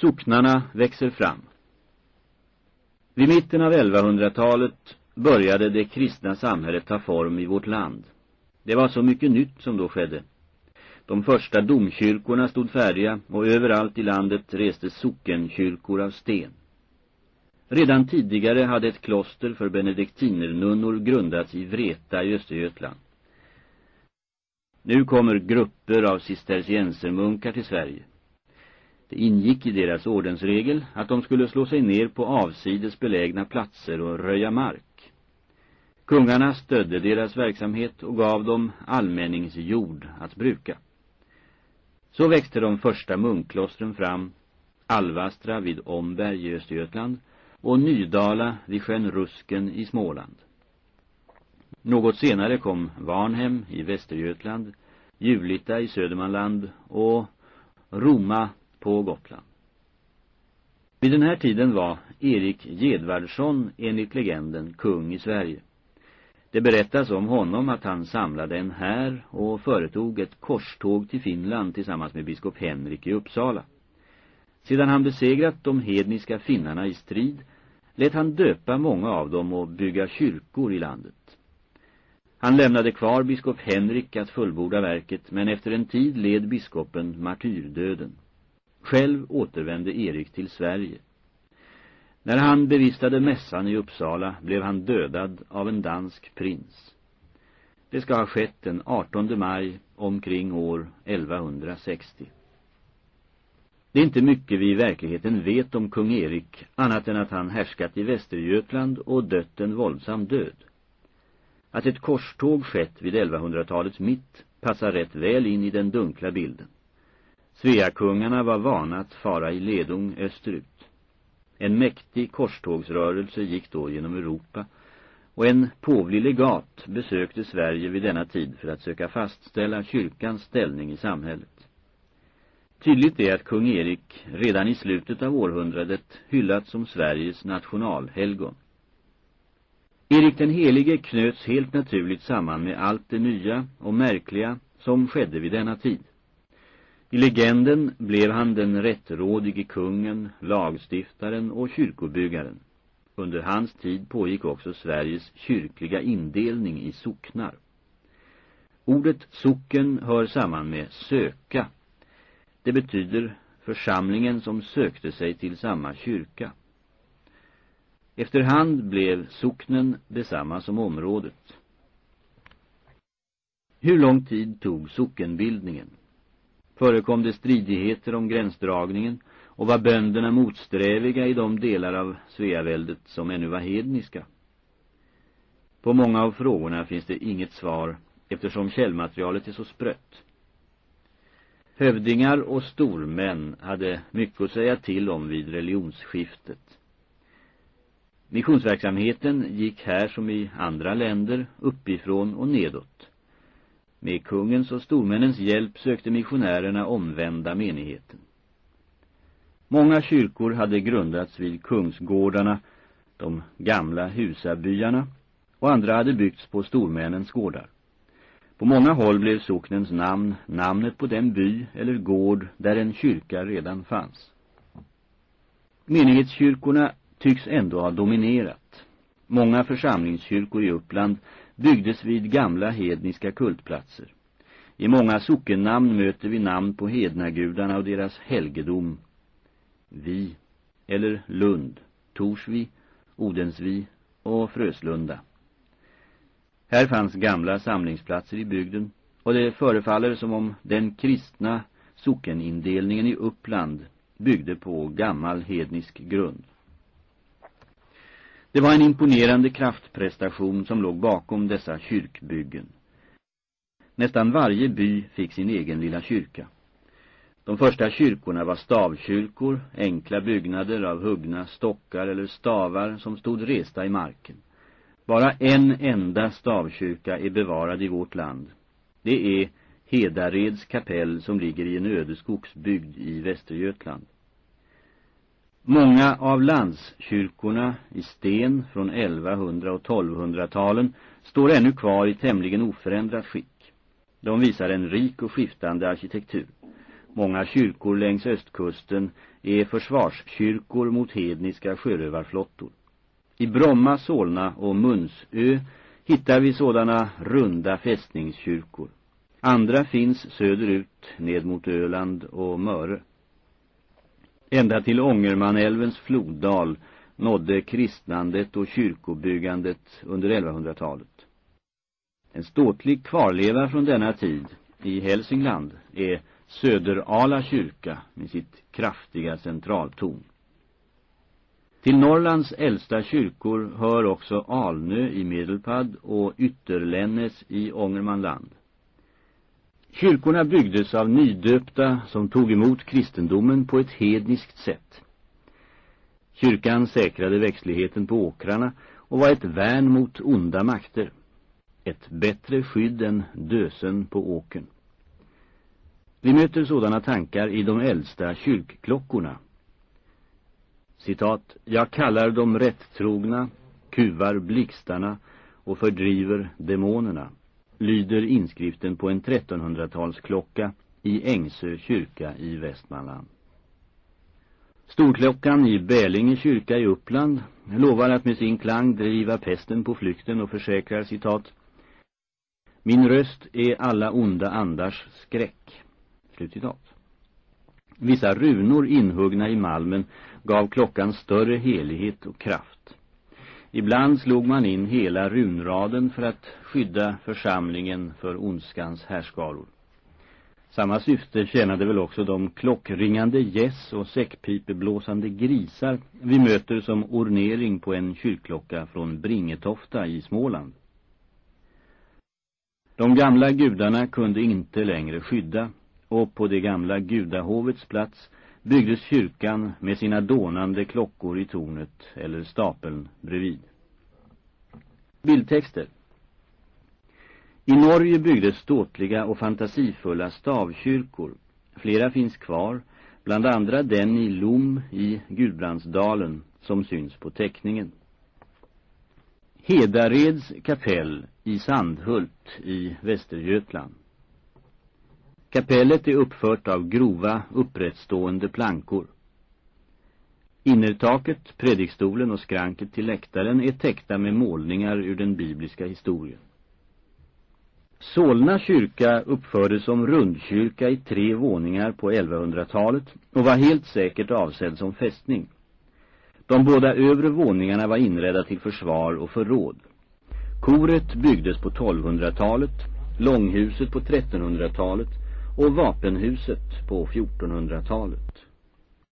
Socknarna växer fram. Vid mitten av 1100-talet började det kristna samhället ta form i vårt land. Det var så mycket nytt som då skedde. De första domkyrkorna stod färdiga och överallt i landet restes sockenkyrkor av sten. Redan tidigare hade ett kloster för benediktinernunnor grundats i Vreta i Östergötland. Nu kommer grupper av cisterciensermunkar till Sverige. Det ingick i deras ordensregel att de skulle slå sig ner på avsides belägna platser och röja mark. Kungarna stödde deras verksamhet och gav dem allmänningsjord att bruka. Så växte de första munkklostren fram, Alvastra vid Omberg i Östergötland och Nydala vid sjön Rusken i Småland. Något senare kom Varnhem i Västergötland, Julita i Södermanland och Roma på Gotland. Vid den här tiden var Erik Gedvardsson enligt legenden kung i Sverige. Det berättas om honom att han samlade en här och företog ett korståg till Finland tillsammans med biskop Henrik i Uppsala. Sedan han besegrat de hedniska finnarna i strid lät han döpa många av dem och bygga kyrkor i landet. Han lämnade kvar biskop Henrik att fullborda verket men efter en tid led biskopen martyrdöden. Själv återvände Erik till Sverige. När han bevistade mässan i Uppsala blev han dödad av en dansk prins. Det ska ha skett den 18 maj omkring år 1160. Det är inte mycket vi i verkligheten vet om kung Erik annat än att han härskat i Västergötland och dött en våldsam död. Att ett korståg skett vid 1100-talets mitt passar rätt väl in i den dunkla bilden. Sveakungarna var vana att fara i ledung österut. En mäktig korstågsrörelse gick då genom Europa och en påvlig legat besökte Sverige vid denna tid för att söka fastställa kyrkans ställning i samhället. Tydligt är att kung Erik redan i slutet av århundradet hyllats som Sveriges nationalhelgon. Erik den helige knöts helt naturligt samman med allt det nya och märkliga som skedde vid denna tid. I legenden blev han den rättrådige kungen, lagstiftaren och kyrkobyggaren. Under hans tid pågick också Sveriges kyrkliga indelning i socknar. Ordet socken hör samman med söka. Det betyder församlingen som sökte sig till samma kyrka. Efterhand blev socknen detsamma som området. Hur lång tid tog sockenbildningen? Förekom det stridigheter om gränsdragningen och var bönderna motsträviga i de delar av Sveaväldet som ännu var hedniska? På många av frågorna finns det inget svar eftersom källmaterialet är så sprött. Hövdingar och stormän hade mycket att säga till om vid religionsskiftet. Missionsverksamheten gick här som i andra länder uppifrån och nedåt. Med kungens och stormännens hjälp sökte missionärerna omvända menigheten. Många kyrkor hade grundats vid kungsgårdarna, de gamla husabyarna, och andra hade byggts på stormännens gårdar. På många håll blev socknens namn namnet på den by eller gård där en kyrka redan fanns. Menighetskyrkorna tycks ändå ha dominerat. Många församlingskyrkor i Uppland byggdes vid gamla hedniska kultplatser. I många sockennamn möter vi namn på hednagudarna och deras helgedom. Vi, eller Lund, Torsvi, Odensvi och Fröslunda. Här fanns gamla samlingsplatser i bygden och det förefaller som om den kristna sockenindelningen i Uppland byggde på gammal hednisk grund. Det var en imponerande kraftprestation som låg bakom dessa kyrkbyggen. Nästan varje by fick sin egen lilla kyrka. De första kyrkorna var stavkyrkor, enkla byggnader av huggna stockar eller stavar som stod resta i marken. Bara en enda stavkyrka är bevarad i vårt land. Det är Hedareds kapell som ligger i en öde skogsbygd i Västergötland. Många av landskyrkorna i sten från 1100- och 1200-talen står ännu kvar i tämligen oförändrat skick. De visar en rik och skiftande arkitektur. Många kyrkor längs östkusten är försvarskyrkor mot hedniska sjörövarflottor. I Bromma, Solna och Munsö hittar vi sådana runda fästningskyrkor. Andra finns söderut ned mot Öland och Möre. Ända till Ångermanälvens floddal nådde kristnandet och kyrkobyggandet under 1100-talet. En ståtlig kvarleva från denna tid i Hälsingland är Söderala kyrka med sitt kraftiga centraltorn. Till Norrlands äldsta kyrkor hör också Alnö i Medelpad och Ytterlännes i Ångermanland. Kyrkorna byggdes av nydöpta som tog emot kristendomen på ett hedniskt sätt. Kyrkan säkrade växtligheten på åkrarna och var ett värn mot onda makter. Ett bättre skydd än dösen på åken. Vi möter sådana tankar i de äldsta kyrkklockorna. Citat, jag kallar dem rättrogna, kuvar blixtarna och fördriver demonerna, lyder inskriften på en 1300-talsklocka i Ängsö kyrka i Västmanland. Storklockan i Bälinge kyrka i Uppland lovar att med sin klang driva pesten på flykten och försäkrar citat Min röst är alla onda andars skräck. Slutcitat. Vissa runor inhuggna i malmen gav klockan större helighet och kraft. Ibland slog man in hela runraden för att skydda församlingen för ondskans härskaror. Samma syfte tjänade väl också de klockringande gäss och säckpipeblåsande grisar vi möter som ornering på en kyrkklocka från Bringetofta i Småland. De gamla gudarna kunde inte längre skydda och på det gamla gudahovets plats byggdes kyrkan med sina dånande klockor i tornet eller stapeln bredvid. Bildtexter I Norge byggdes ståtliga och fantasifulla stavkyrkor. Flera finns kvar, bland andra den i Lom i Gudbrandsdalen som syns på teckningen. Hedareds kapell i Sandhult i Västergötland. Kapellet är uppfört av grova, upprättstående plankor. Innertaket, predikstolen och skranket till läktaren är täckta med målningar ur den bibliska historien. Solna kyrka uppfördes som rundkyrka i tre våningar på 1100-talet och var helt säkert avsedd som fästning. De båda övre våningarna var inredda till försvar och förråd. Koret byggdes på 1200-talet, långhuset på 1300-talet och vapenhuset på 1400-talet.